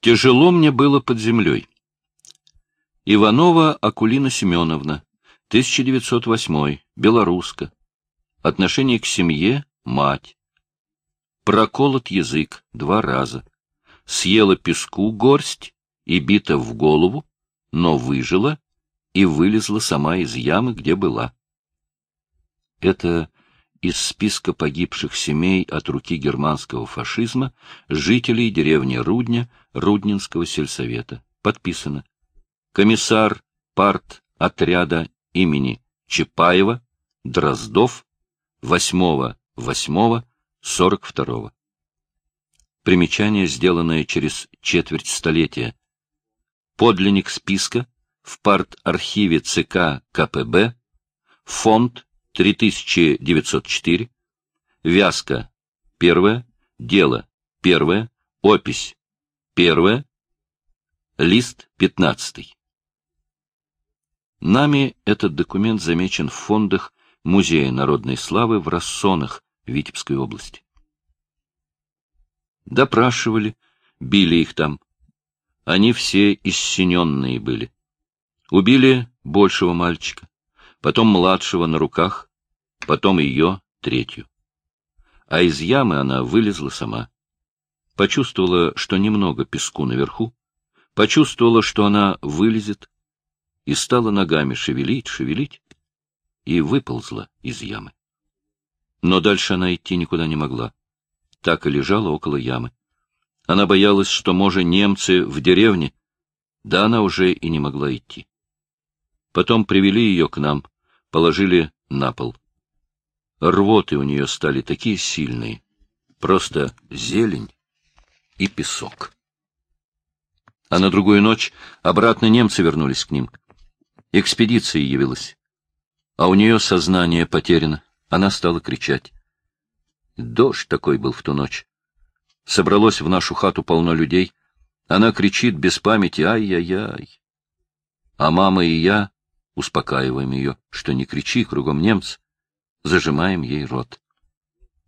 Тяжело мне было под землей. Иванова Акулина Семеновна, 1908, белоруска. Отношение к семье — мать. Проколот язык два раза. Съела песку горсть и бита в голову, но выжила и вылезла сама из ямы, где была. Это из списка погибших семей от руки германского фашизма жителей деревни Рудня Руднинского сельсовета. Подписано. Комиссар парт отряда имени Чапаева, Дроздов, 8-8-42. Примечание, сделанное через четверть столетия. Подлинник списка в парт-архиве ЦК КПБ, фонд 3904, Вязка — первое, дело — первое, опись — первое, лист — пятнадцатый. Нами этот документ замечен в фондах Музея народной славы в Рассонах Витебской области. Допрашивали, били их там. Они все иссененные были. Убили большего мальчика, потом младшего на руках, потом ее, третью. А из ямы она вылезла сама. Почувствовала, что немного песку наверху, почувствовала, что она вылезет, и стала ногами шевелить, шевелить, и выползла из ямы. Но дальше она идти никуда не могла. Так и лежала около ямы. Она боялась, что, может, немцы в деревне, да она уже и не могла идти. Потом привели ее к нам, положили на пол. Рвоты у нее стали такие сильные, просто зелень и песок. А на другую ночь обратно немцы вернулись к ним. Экспедиция явилась. А у нее сознание потеряно. Она стала кричать. Дождь такой был в ту ночь. Собралось в нашу хату полно людей. Она кричит без памяти «Ай-яй-яй!». А мама и я успокаиваем ее, что не кричи, кругом немцы. Зажимаем ей рот.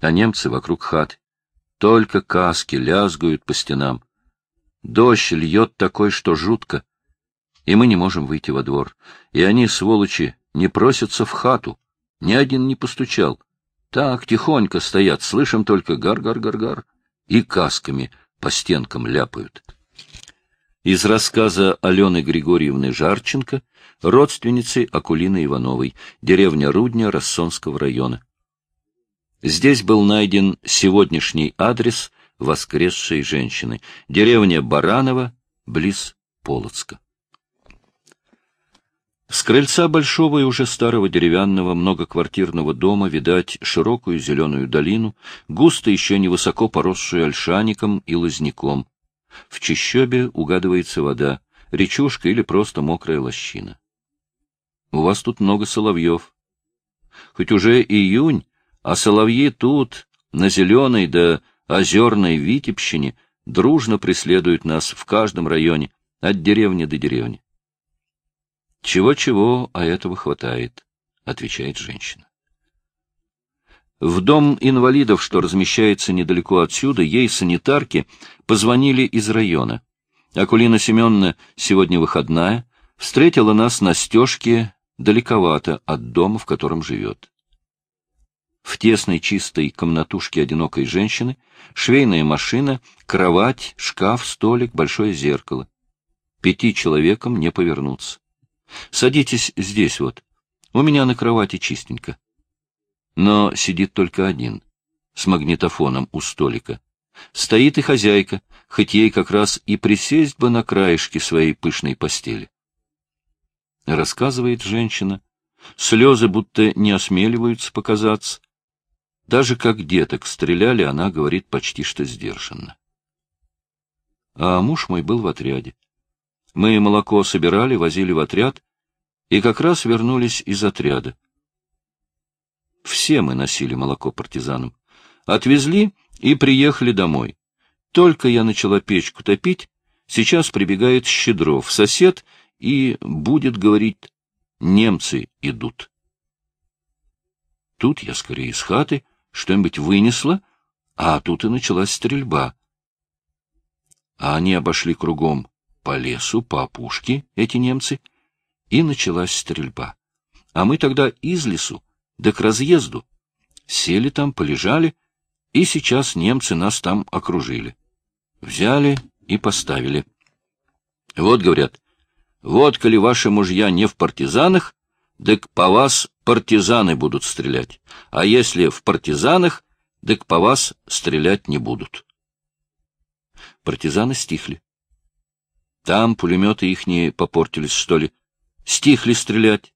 А немцы вокруг хаты. Только каски лязгают по стенам. Дождь льет такой, что жутко и мы не можем выйти во двор. И они, сволочи, не просятся в хату. Ни один не постучал. Так, тихонько стоят, слышим только гар-гар-гар-гар, и касками по стенкам ляпают. Из рассказа Алены Григорьевны Жарченко, родственницы Акулины Ивановой, деревня Рудня Рассонского района. Здесь был найден сегодняшний адрес воскресшей женщины, деревня Баранова, близ Полоцка. С крыльца большого и уже старого деревянного многоквартирного дома видать широкую зеленую долину, густо еще невысоко поросшую ольшаником и лозняком. В чащобе угадывается вода, речушка или просто мокрая лощина. У вас тут много соловьев. Хоть уже июнь, а соловьи тут, на зеленой да озерной Витебщине, дружно преследуют нас в каждом районе, от деревни до деревни. Чего-чего, а этого хватает, отвечает женщина. В дом инвалидов, что размещается недалеко отсюда, ей санитарки позвонили из района. Акулина Семеновна сегодня выходная, встретила нас на стежке далековато от дома, в котором живет. В тесной чистой комнатушке одинокой женщины швейная машина, кровать, шкаф, столик, большое зеркало. Пяти человекам не повернуться. Садитесь здесь вот. У меня на кровати чистенько. Но сидит только один, с магнитофоном у столика. Стоит и хозяйка, хоть ей как раз и присесть бы на краешке своей пышной постели. Рассказывает женщина. Слезы будто не осмеливаются показаться. Даже как деток стреляли, она говорит почти что сдержанно. А муж мой был в отряде. Мы молоко собирали, возили в отряд, и как раз вернулись из отряда. Все мы носили молоко партизанам. Отвезли и приехали домой. Только я начала печку топить, сейчас прибегает Щедров, сосед, и будет говорить, немцы идут. Тут я скорее из хаты что-нибудь вынесла, а тут и началась стрельба. А они обошли кругом по лесу, по опушке, эти немцы, и началась стрельба. А мы тогда из лесу, да к разъезду. Сели там, полежали, и сейчас немцы нас там окружили. Взяли и поставили. Вот, говорят, вот, коли ваши мужья не в партизанах, так по вас партизаны будут стрелять, а если в партизанах, так по вас стрелять не будут. Партизаны стихли. Там пулеметы ихние попортились, что ли. Стихли стрелять.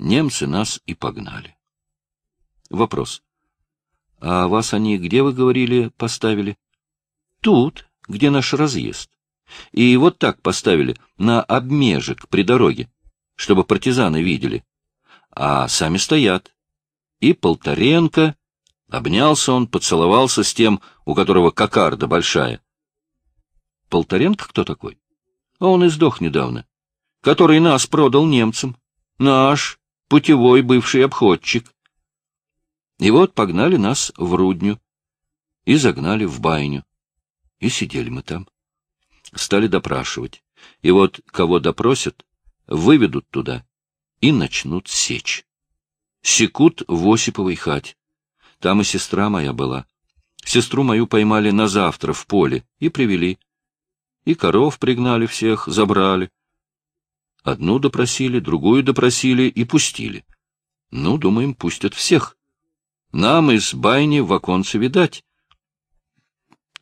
Немцы нас и погнали. Вопрос. А вас они где, вы говорили, поставили? Тут, где наш разъезд. И вот так поставили, на обмежек при дороге, чтобы партизаны видели. А сами стоят. И Полторенко, обнялся он, поцеловался с тем, у которого кокарда большая. Полторенко кто такой? А он и сдох недавно. Который нас продал немцам. Наш, путевой бывший обходчик. И вот погнали нас в Рудню и загнали в байню. И сидели мы там стали допрашивать. И вот кого допросят, выведут туда и начнут сечь. Секут в Осиповой хате. Там и сестра моя была. Сестру мою поймали на завтра в поле и привели. И коров пригнали всех, забрали. Одну допросили, другую допросили и пустили. Ну, думаем, пустят всех. Нам из байни в оконце видать.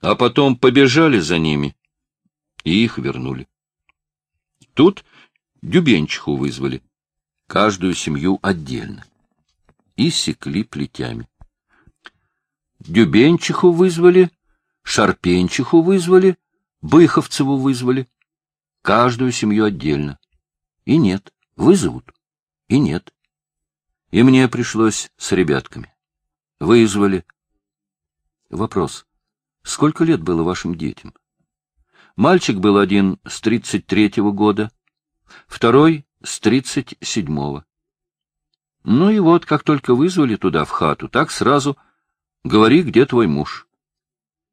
А потом побежали за ними и их вернули. Тут Дюбенчиху вызвали, каждую семью отдельно, и секли плетями. Дюбенчиху вызвали, Шарпенчиху вызвали, Быховцеву вызвали, каждую семью отдельно. И нет, вызовут, и нет. И мне пришлось с ребятками. Вызвали. Вопрос. Сколько лет было вашим детям? Мальчик был один с тридцать третьего года, второй с тридцать седьмого. Ну и вот, как только вызвали туда, в хату, так сразу «Говори, где твой муж?»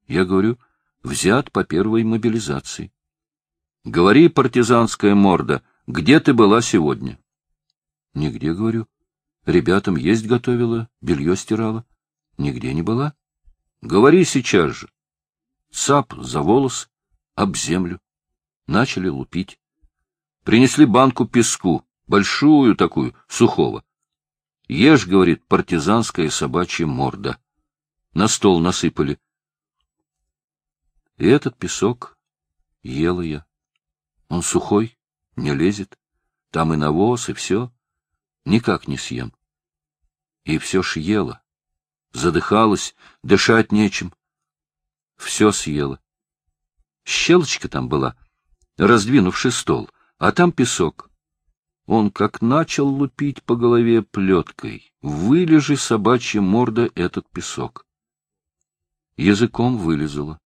Я говорю, взят по первой мобилизации. «Говори, партизанская морда, где ты была сегодня?» «Нигде, — говорю. Ребятам есть готовила, белье стирала. Нигде не была. Говори сейчас же. Цап за волос, об землю. Начали лупить. Принесли банку песку, большую такую, сухого. Ешь, говорит, партизанская собачья морда. На стол насыпали. И этот песок ела я. Он сухой, не лезет. Там и навоз, и все. Никак не съем. И все ж ела. Задыхалась, дышать нечем. Все съела. Щелочка там была, раздвинувший стол, а там песок. Он как начал лупить по голове плеткой. Вылежи, собачья морда, этот песок. Языком вылезала.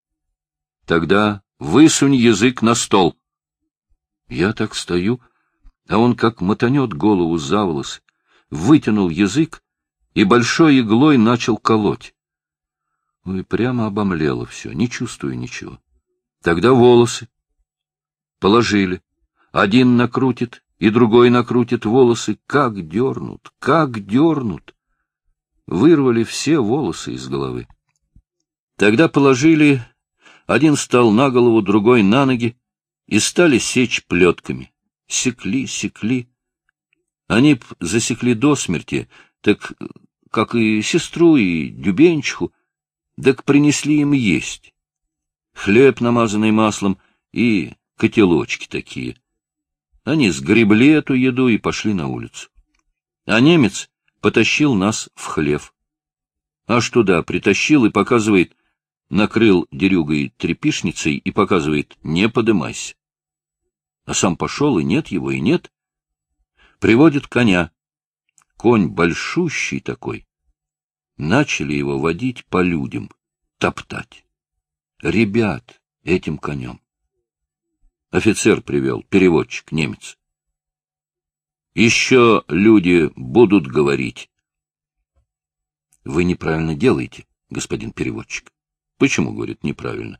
Тогда высунь язык на стол. Я так стою, а он как мотанет голову за волосы, вытянул язык и большой иглой начал колоть. Ой, прямо обомлело все, не чувствую ничего. Тогда волосы. Положили. Один накрутит, и другой накрутит волосы. Как дернут, как дернут. Вырвали все волосы из головы. Тогда положили, один стал на голову, другой на ноги, и стали сечь плетками. Секли, секли. Они б засекли до смерти, так как и сестру, и дюбенчиху, так принесли им есть хлеб, намазанный маслом, и котелочки такие. Они сгребли эту еду и пошли на улицу. А немец потащил нас в хлев. Аж туда притащил и показывает, накрыл дерюгой трепишницей и показывает, не подымайся. А сам пошел, и нет его, и нет. Приводит коня. Конь большущий такой. Начали его водить по людям, топтать ребят этим конем. Офицер привел, переводчик, немец. Еще люди будут говорить. Вы неправильно делаете, господин переводчик. Почему, говорит, неправильно?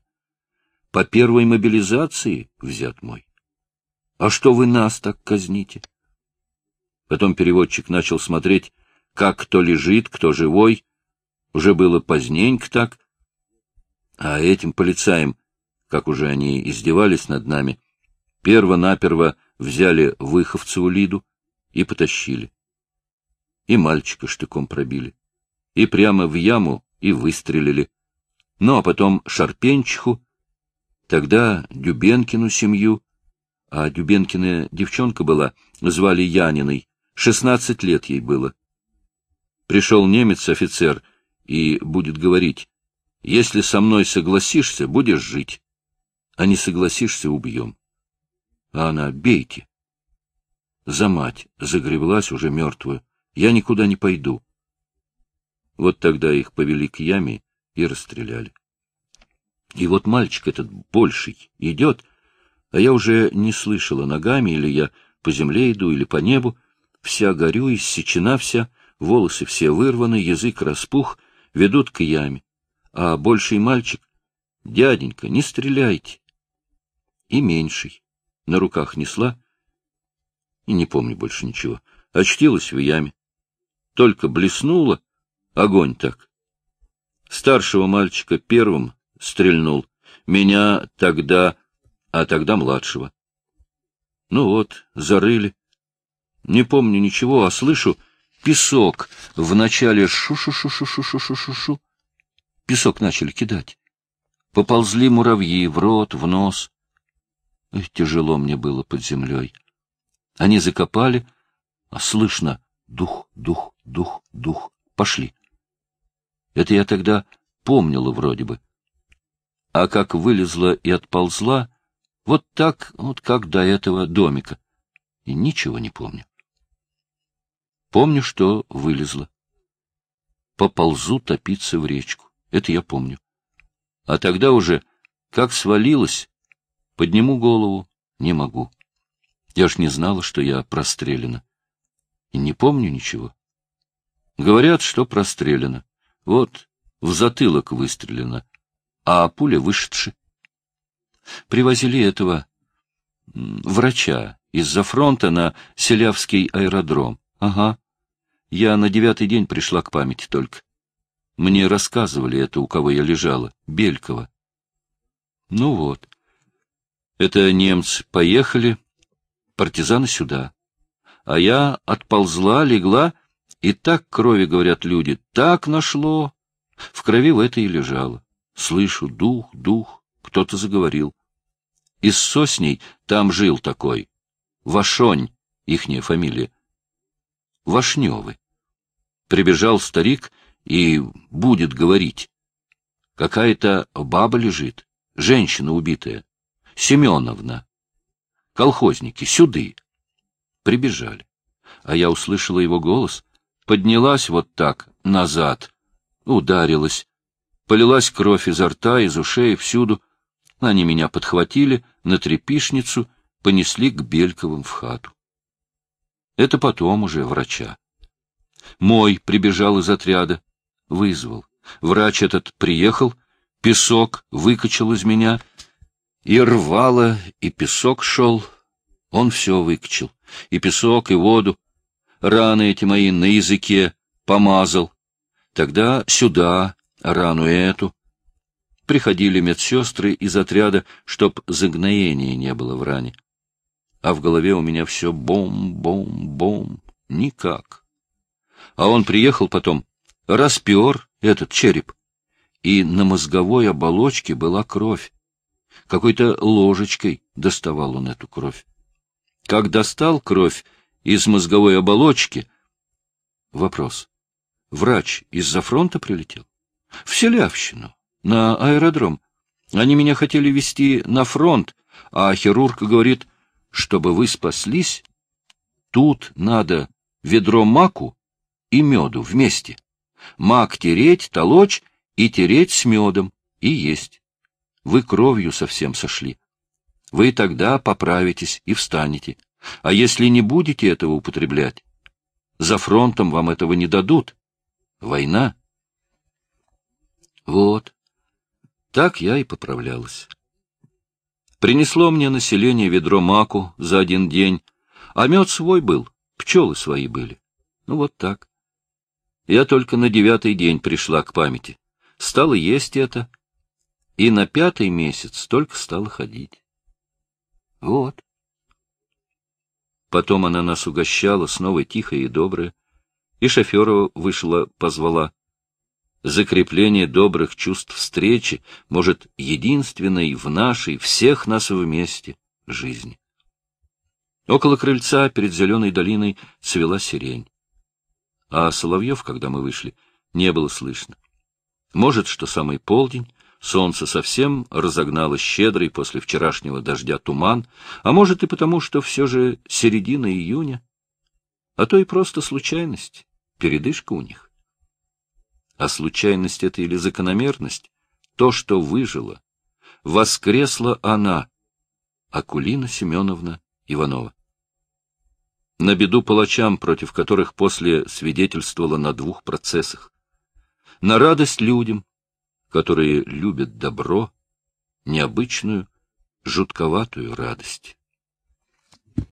по первой мобилизации взят мой. А что вы нас так казните? Потом переводчик начал смотреть, как кто лежит, кто живой. Уже было поздненько так. А этим полицаям, как уже они издевались над нами, перво-наперво взяли Выховцеву Лиду и потащили. И мальчика штыком пробили. И прямо в яму и выстрелили. Ну, а потом Шарпенчиху, тогда Дюбенкину семью, а Дюбенкина девчонка была, звали Яниной, шестнадцать лет ей было. Пришел немец-офицер и будет говорить, если со мной согласишься, будешь жить, а не согласишься — убьем. А она — бейте. За мать загреблась уже мертвую. Я никуда не пойду. Вот тогда их повели к яме и расстреляли. И вот мальчик этот больший идет, а я уже не слышала ногами, или я по земле иду, или по небу, вся горю, иссечена вся, волосы все вырваны, язык распух, ведут к яме. А больший мальчик — дяденька, не стреляйте. И меньший на руках несла, и не помню больше ничего, очтилась в яме. Только блеснула, огонь так. Старшего мальчика первым стрельнул, меня тогда, а тогда младшего. Ну вот, зарыли. Не помню ничего, а слышу песок. Вначале шу-шу-шу-шу-шу-шу-шу-шу. Песок начали кидать. Поползли муравьи в рот, в нос. Эх, тяжело мне было под землей. Они закопали, а слышно дух, дух, дух, дух. Пошли. Это я тогда помнила вроде бы. А как вылезла и отползла, вот так, вот как до этого домика. И ничего не помню. Помню, что вылезла. Поползу топиться в речку. Это я помню. А тогда уже, как свалилась, подниму голову, не могу. Я ж не знала, что я прострелена. И не помню ничего. Говорят, что прострелена. Вот, в затылок выстрелено, а пуля вышедши. Привозили этого врача из-за фронта на Селявский аэродром. Ага. Я на девятый день пришла к памяти только. Мне рассказывали это, у кого я лежала, Белькова. Ну вот. Это немцы поехали, партизаны сюда. А я отползла, легла, и так крови, говорят люди, так нашло. В крови в это и лежало. Слышу, дух, дух, кто-то заговорил. Из сосней там жил такой. Вашонь, ихняя фамилия. Вашневы. Прибежал старик и будет говорить. Какая-то баба лежит, женщина убитая. Семеновна колхозники, сюды. Прибежали. А я услышала его голос, поднялась вот так, назад, ударилась. Полилась кровь изо рта, из ушей, всюду. Они меня подхватили на трепишницу, понесли к Бельковым в хату. Это потом уже врача. Мой прибежал из отряда, вызвал. Врач этот приехал, песок выкачал из меня, и рвало, и песок шел. Он все выкачал. И песок, и воду. Раны эти мои на языке помазал. Тогда сюда рану эту. Приходили медсестры из отряда, чтоб загноения не было в ране. А в голове у меня все бом-бом-бом. Никак. А он приехал потом, распер этот череп. И на мозговой оболочке была кровь. Какой-то ложечкой доставал он эту кровь. Как достал кровь из мозговой оболочки? Вопрос. Врач из-за фронта прилетел? В Селявщину, на аэродром. Они меня хотели везти на фронт, а хирург говорит, чтобы вы спаслись, тут надо ведро маку и меду вместе. Мак тереть, толочь и тереть с медом, и есть. Вы кровью совсем сошли. Вы тогда поправитесь и встанете. А если не будете этого употреблять, за фронтом вам этого не дадут. Война. Вот. Так я и поправлялась. Принесло мне население ведро маку за один день, а мед свой был, пчелы свои были. Ну вот так. Я только на девятый день пришла к памяти. Стала есть это, и на пятый месяц только стала ходить. Вот. Потом она нас угощала, снова тихая и добрая, и шофера вышла, позвала. Закрепление добрых чувств встречи, может, единственной в нашей, всех нас вместе, жизни. Около крыльца перед зеленой долиной цвела сирень. А соловьев, когда мы вышли, не было слышно. Может, что самый полдень, солнце совсем разогнало щедрый после вчерашнего дождя туман, а может и потому, что все же середина июня, а то и просто случайность, передышка у них. А случайность это или закономерность, то, что выжило, воскресла она, Акулина Семеновна Иванова. На беду палачам, против которых после свидетельствовала на двух процессах. На радость людям, которые любят добро, необычную, жутковатую радость.